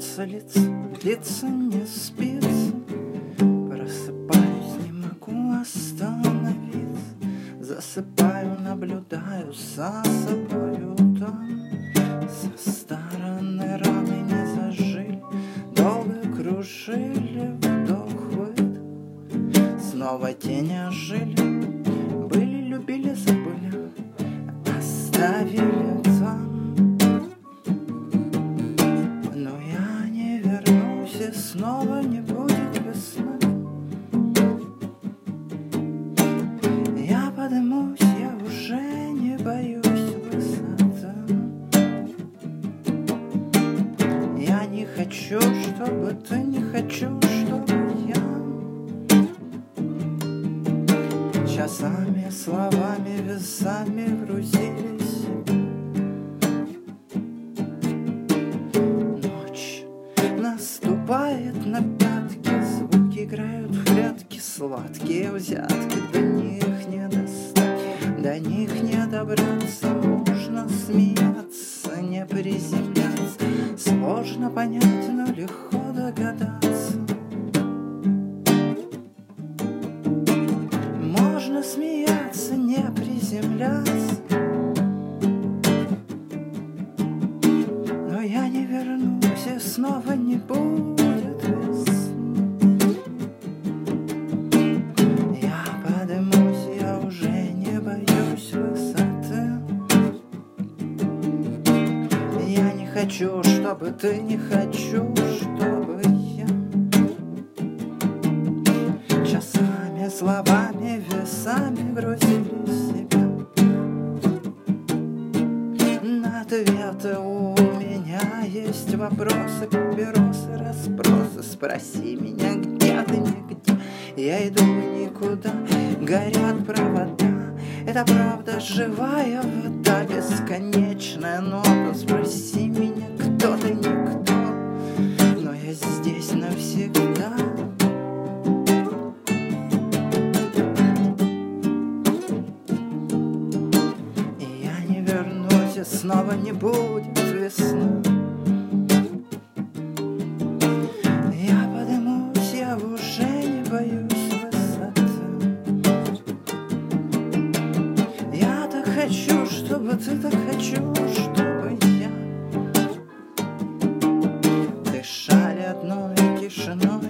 Становится лица, лица не спится. Просыпаюсь, не могу остановиться. Засыпаю, наблюдаю за собою там Со стороны раны не зажили. Долго кружили, вдох, выдох. Снова тени ожили. Были, любили, забыли. Оставили хочу, чтобы ты не хочу, чтобы я Часами, словами, весами грузились. Ночь наступает на пятки Звуки играют в прятки Сладкие взятки До них не достать До них не добраться смеяться, не приземляться. Но я не вернусь и снова не будет весны. Я подымусь, я уже не боюсь высоты. Я не хочу, чтобы ты не хочу, словами, весами грузили себя. На ответы у меня есть вопросы, папиросы, расспросы. Спроси меня, где ты, нигде. Я иду никуда, горят провода. Это правда живая вода, бесконечная нота Спроси и снова не будет весны. Я подымусь, я уже не боюсь высоты. Я так хочу, чтобы ты так хочу, чтобы я Дышали одной тишиной